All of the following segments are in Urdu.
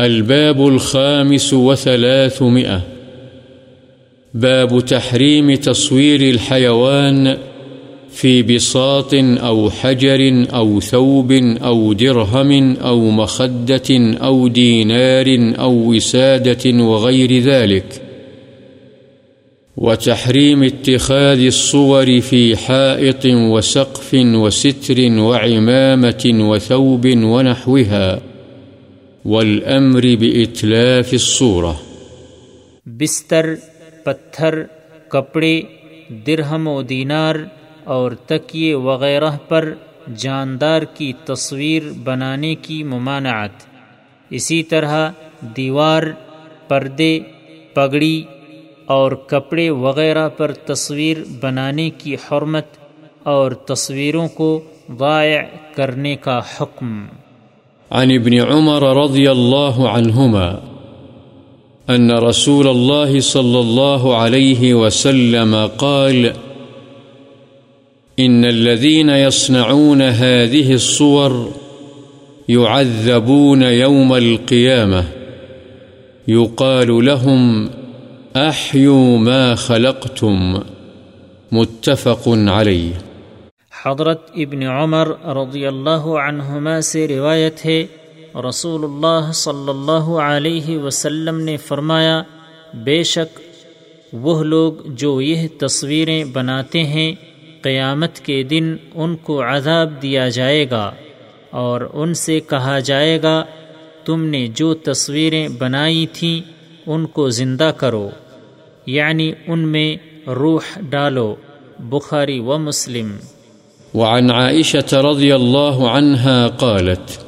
الباب الخامس وثلاثمئة باب تحريم تصوير الحيوان في بساط أو حجر أو ثوب أو درهم أو مخدة أو دينار أو وسادة وغير ذلك. وتحريم اتخاذ الصور في حائط وسقف وستر وعمامة وثوب ونحوها. والأمر بإتلاف الصورة. بستر، پتھر، کپڑے، درہم و دینار اور تکیے وغیرہ پر جاندار کی تصویر بنانے کی ممانعت۔ اسی طرح دیوار، پردے، پگڑی اور کپڑے وغیرہ پر تصویر بنانے کی حرمت اور تصویروں کو ضائع کرنے کا حکم۔ عن ابن عمر رضي الله عنهما أن رسول الله صلى الله عليه وسلم قال إن الذين يصنعون هذه الصور يعذبون يوم القيامة يقال لهم أحيوا ما خلقتم متفق عليه حضرت ابن عمر رضی اللہ عنہما سے روایت ہے رسول اللہ صلی اللہ علیہ وسلم نے فرمایا، بے شک وہ لوگ جو یہ تصویریں بناتے ہیں، قیامت کے دن ان کو عذاب دیا جائے گا اور ان سے کہا جائے گا، تم نے جو تصویریں بنائی تھیں، ان کو زندہ کرو۔ یعنی ان میں روح ڈالو، بخاری و مسلم۔ وعن عائشة رضي الله عنها قالت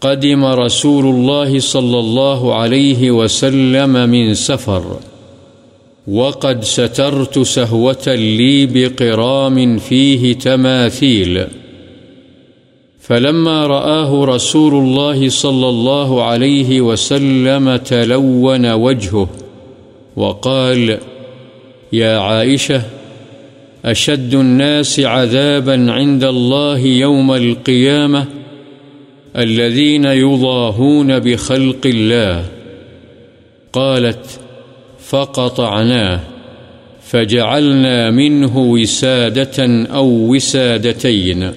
قدم رسول الله صلى الله عليه وسلم من سفر، وقد سترت سهوة لي بقرام فيه تماثيل، فلما رآه رسول الله صلى الله عليه وسلم تلون وجهه وقال يا عائشة أشد الناس عذابا عند الله يوم القيامة الذين يضاهون بخلق الله. قالت، فقطعناه، فجعلنا منه وسادة أو وسادتين.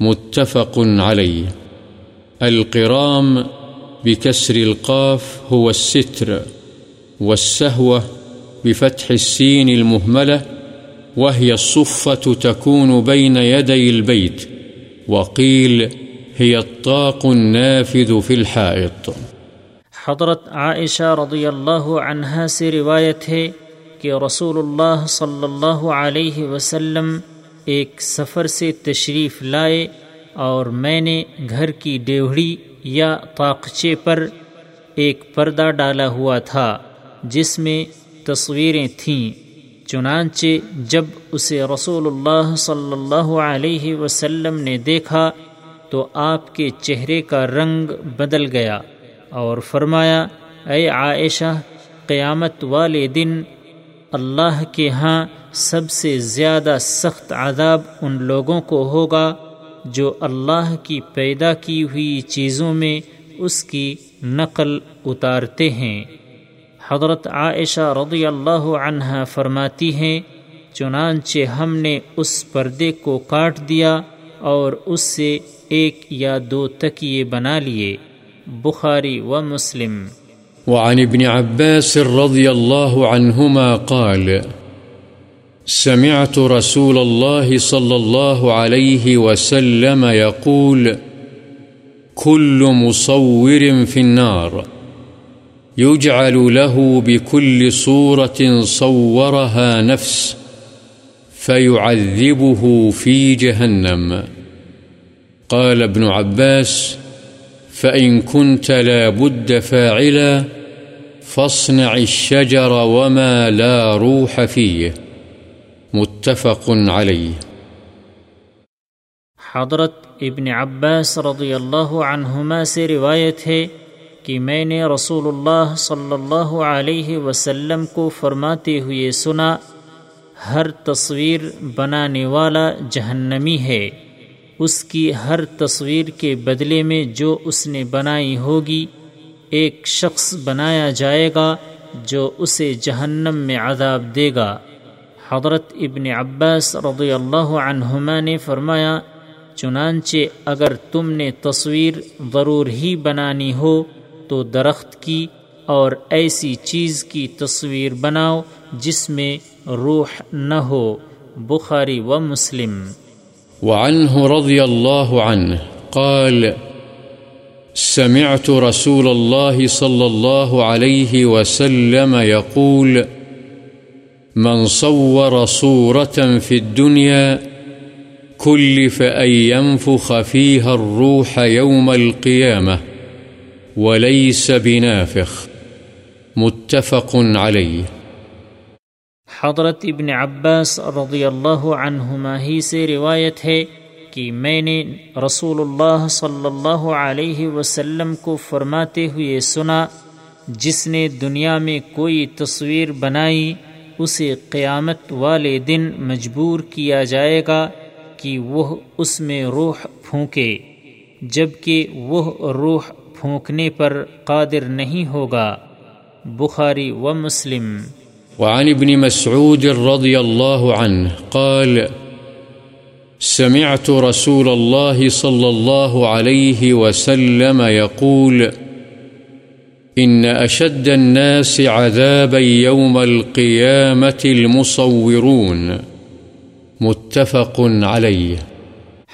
متفق عليه. القرام بكسر القاف هو الستر والسهوة بفتح السين المهملة وهي الصفة تكون بين يدي البيت، وقيل هي الطاق النافذ في الحائط. حضرت عائشہ رضی اللہ عنہا سے روایت ہے کہ رسول اللہ صلی اللہ علیہ وسلم ایک سفر سے تشریف لائے اور میں نے گھر کی ڈیوڑی یا طاقچے پر ایک پردہ ڈالا ہوا تھا، جس میں تصویریں تھیں۔ چنانچہ جب اسے رسول اللہ صلی اللہ علیہ وسلم نے دیکھا تو آپ کے چہرے کا رنگ بدل گیا اور فرمایا، اے عائشہ، قیامت والے دن اللہ کے ہاں سب سے زیادہ سخت عذاب ان لوگوں کو ہوگا جو اللہ کی پیدا کی ہوئی چیزوں میں اس کی نقل اتارتے ہیں۔ حضرت عائشہ رضی اللہ عنہ فرماتی ہیں، چنانچہ ہم نے اس پردے کو کاٹ دیا اور اس سے ایک یا دو تکیے بنا لیے، بخاری و مسلم۔ وعن ابن عباس رضي الله عنهما قال، سمعت رسول الله صلى الله عليه وسلم يقول كل مصور في النار۔ يجعل له بكل صورة صورها نفس فيعذبه في جهنم. قال ابن عباس، فإن كنت لا بد فاعلا فاصنع الشجر وما لا روح فيه. متفق عليه. حضرت ابن عباس رضی اللہ عنہما سے روایت ہے کہ میں نے رسول اللہ صلی اللہ علیہ وسلم کو فرماتے ہوئے سنا، ہر تصویر بنانے والا جہنمی ہے۔ اس کی ہر تصویر کے بدلے میں جو اس نے بنائی ہوگی، ایک شخص بنایا جائے گا جو اسے جہنم میں عذاب دے گا۔ حضرت ابن عباس رضی اللہ عنہما نے فرمایا، چنانچہ اگر تم نے تصویر ضرور ہی بنانی ہو تو درخت کی اور ایسی چیز کی تصویر بناؤ جس میں روح نہ ہو، بخاری و مسلم۔ وعنه رضي الله عنه قال، سمعت رسول الله صلى الله عليه وسلم يقول من صور صورة في الدنيا كلف أن ينفخ فيها الروح يوم القيامة وليس بنافخ. متفق عليه. حضرت ابن عباس رضی اللہ عنہما ہی سے روایت ہے کہ میں نے رسول اللہ صلی اللہ علیہ وسلم کو فرماتے ہوئے سنا، جس نے دنیا میں کوئی تصویر بنائی، اسے قیامت والے دن مجبور کیا جائے گا کہ وہ اس میں روح پھونکے، جبکہ وہ روح پھونکنے پر قادر نہیں ہوگا۔ بخاری و مسلم۔ وعن ابن مسعود رضي الله عنه قال، سمعت رسول الله صلى الله عليه وسلم يقول إن أشد الناس عذابا يوم القيامة المصورون. متفق عليه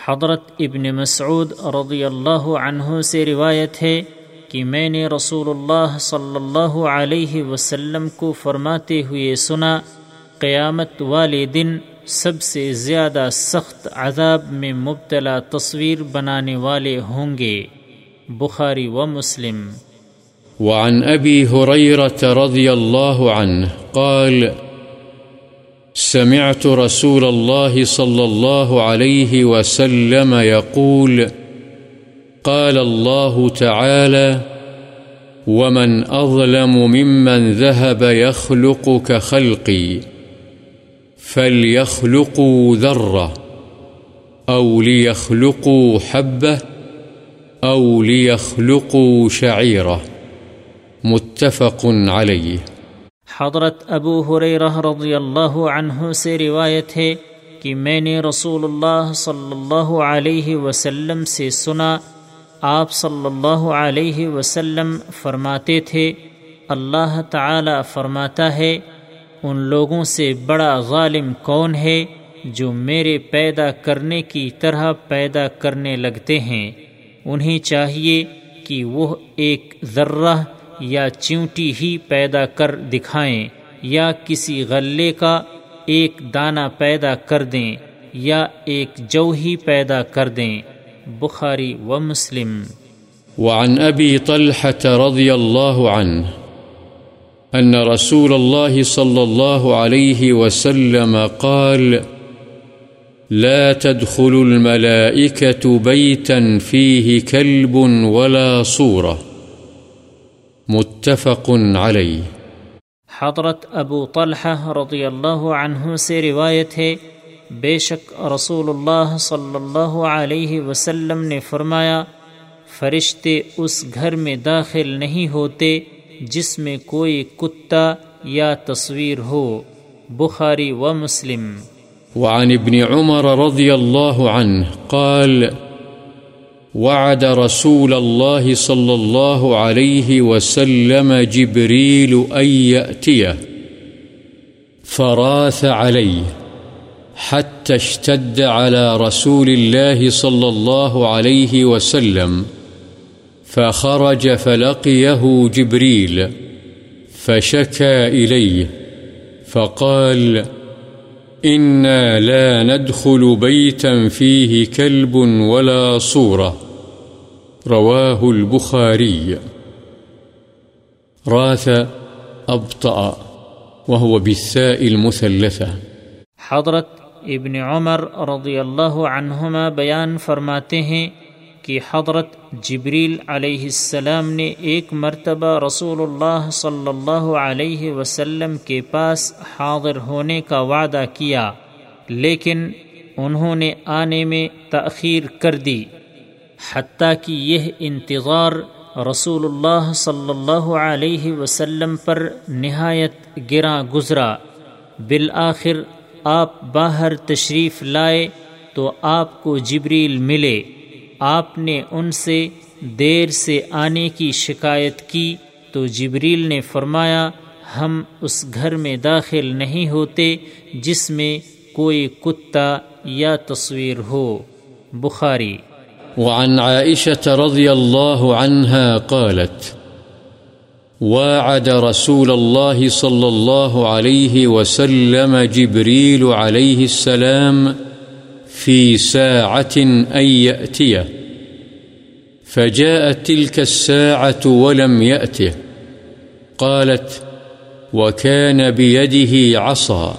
حضرت ابن مسعود رضی اللہ عنہ سے روایت ہے کہ میں نے رسول اللہ صلی اللہ علیہ وسلم کو فرماتے ہوئے سنا، قیامت والے دن سب سے زیادہ سخت عذاب میں مبتلا تصویر بنانے والے ہوں گے۔ بخاری و مسلم۔ وعن أبي هريرة رضي الله عنه قال سمعت رسول الله صلى الله عليه وسلم يقول قال الله تعالى ومن أظلم ممن ذهب يخلق كخلقي فليخلقوا ذرة أو ليخلقوا حبة أو ليخلقوا شعيرة متفق عليه حضرت ابو حریرہ رضی اللہ عنہ سے روایت ہے کہ میں نے رسول اللہ صلی اللہ علیہ وسلم سے سنا، آپ صلی اللہ علیہ وسلم فرماتے تھے، اللہ تعالی فرماتا ہے، ان لوگوں سے بڑا غالم کون ہے جو میرے پیدا کرنے کی طرح پیدا کرنے لگتے ہیں۔ انہیں چاہیے کہ وہ ایک ذرہ یا چونٹی ہی پیدا کر دکھائیں، یا کسی غلے کا ایک دانہ پیدا کر دیں، یا ایک جو ہی پیدا کر دیں۔ بخاری و مسلم۔ وعن أبي طلحة رضي الله عنه أن رسول الله صلى الله عليه وسلم قال، لا تدخل الملائكة بيتا فيه كلب ولا صورة۔ متفق عليه حضرت ابو طلحہ رضی اللہ عنہ سے روایت ہے بے شک رسول اللہ صلی اللہ علیہ وسلم نے فرمایا فرشتے اس گھر میں داخل نہیں ہوتے جس میں کوئی کتا یا تصویر ہو۔ بخاری و مسلم۔ وعن ابن عمر رضي الله عنه قال وعد رسول الله صلى الله عليه وسلم جبريل أن يأتيه فراث عليه حتى اشتد على رسول الله صلى الله عليه وسلم فخرج فلقيه جبريل فشكى إليه فقال فقال إنا لا ندخل بيتا فيه كلب ولا صورة. رواه البخاري. راث أبطأ وهو بالثاء المثلثة. حضرت ابن عمر رضی اللہ عنہما بیان فرماتے ہیں کہ حضرت جبریل علیہ السلام نے ایک مرتبہ رسول اللہ صلی اللہ علیہ وسلم کے پاس حاضر ہونے کا وعدہ کیا، لیکن انہوں نے آنے میں تأخیر کر دی۔ حتیٰ کہ یہ انتظار رسول اللہ صلی اللہ علیہ وسلم پر نہایت گراں گزرا۔ بالآخر آپ باہر تشریف لائے تو آپ کو جبریل ملے۔ آپ نے ان سے دیر سے آنے کی شکایت کی تو جبریل نے فرمایا، ہم اس گھر میں داخل نہیں ہوتے جس میں کوئی کتا یا تصویر ہو۔ بخاری۔ وعن عائشة رضي الله عنها قالت واعد رسول الله صلى الله عليه وسلم جبريل عليه السلام في ساعة أن يأتيه فجاءت تلك الساعة ولم يأته قالت وكان بيده عصا.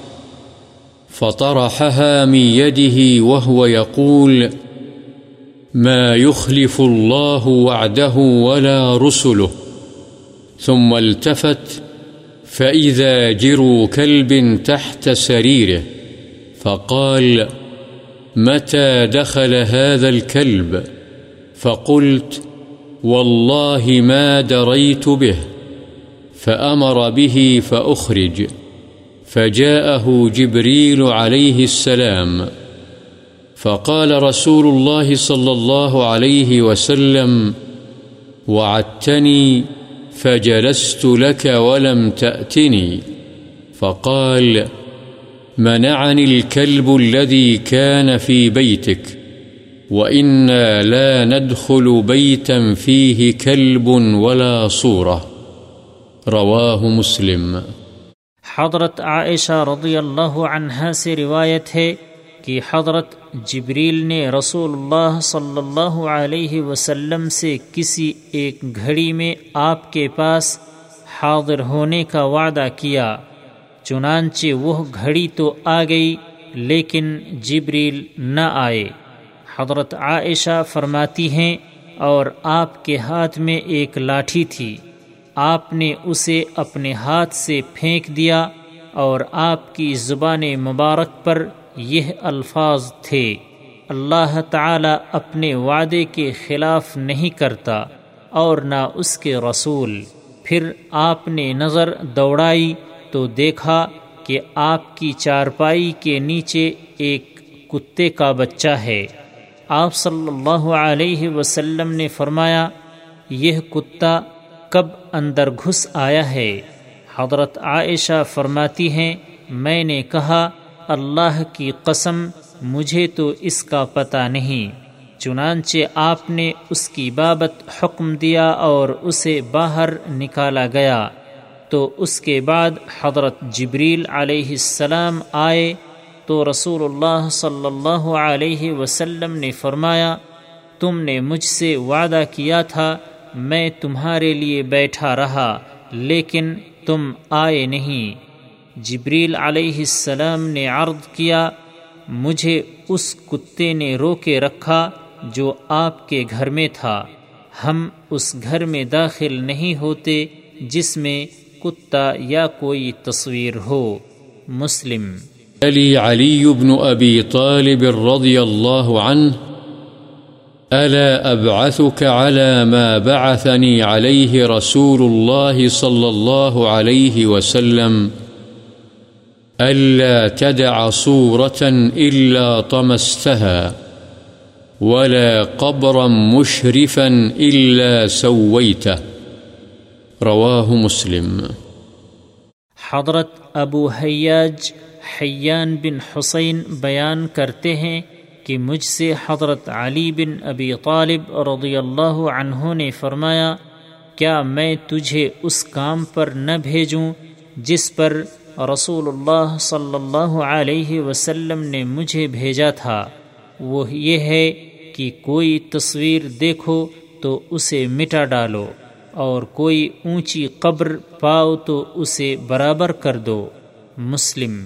فطرحها من يده وهو يقول ما يخلف الله وعده ولا رسله. ثم التفت فإذا جروا كلب تحت سريره. فقال متى دخل هذا الكلب فقلت والله ما دريت به، فأمر به فأخرج، فجاءه جبريل عليه السلام، فقال رسول الله صلى الله عليه وسلم وعدتني فجلست لك ولم تأتني. فقال منعني الكلب الذي كان في بيتك، وإنا لا ندخل بيتا فيه كلب ولا صورة. رواه مسلم. حضرت عائشہ رضی اللہ عنہا سے روایت ہے کہ حضرت جبریل نے رسول اللہ صلی اللہ علیہ وسلم سے کسی ایک گھڑی میں آپ کے پاس حاضر ہونے کا وعدہ کیا۔ چنانچہ وہ گھڑی تو آ گئی، لیکن جبریل نہ آئے۔ حضرت عائشہ فرماتی ہیں، اور آپ کے ہاتھ میں ایک لاٹھی تھی۔ آپ نے اسے اپنے ہاتھ سے پھینک دیا، اور آپ کی زبان مبارک پر یہ الفاظ تھے۔ اللہ تعالی اپنے وعدے کے خلاف نہیں کرتا، اور نہ اس کے رسول۔ پھر آپ نے نظر دوڑائی تو دیکھا کہ آپ کی چارپائی کے نیچے ایک کتے کا بچہ ہے۔ آپ صلی اللہ علیہ وسلم نے فرمایا، یہ کتا کب اندر گھس آیا ہے؟ حضرت عائشہ فرماتی ہیں، میں نے کہا، اللہ کی قسم، مجھے تو اس کا پتہ نہیں۔ چنانچہ آپ نے اس کی بابت حکم دیا اور اسے باہر نکالا گیا۔ تو اس کے بعد حضرت جبریل علیہ السلام آئے تو رسول اللہ صلی اللہ علیہ وسلم نے فرمایا، تم نے مجھ سے وعدہ کیا تھا، میں تمہارے لیے بیٹھا رہا، لیکن تم آئے نہیں۔ جبریل علیہ السلام نے عرض کیا، مجھے اس کتے نے رو کے رکھا جو آپ کے گھر میں تھا۔ ہم اس گھر میں داخل نہیں ہوتے، جس میں کتا یا کوئی تصویر ہو۔ مسلم۔ علی علی بن ابی طالب رضی اللہ عنہ ألا أبعثك على ما بعثني عليه رسول الله صلى الله عليه وسلم ألا تدع صورة إلا طمستها، ولا قبرا مشرفا إلا سويته رواه مسلم. حضرت ابو حیاج حیان بن حسین بیان کرتے ہیں کہ مجھ سے حضرت علی بن ابی طالب رضی اللہ عنہ نے فرمایا، کیا میں تجھے اس کام پر نہ بھیجوں جس پر رسول اللہ صلی اللہ علیہ وسلم نے مجھے بھیجا تھا؟ وہ یہ ہے کہ کوئی تصویر دیکھو تو اسے مٹا ڈالو. اور کوئی اونچی قبر پاؤ تو اسے برابر کر دو مسلم۔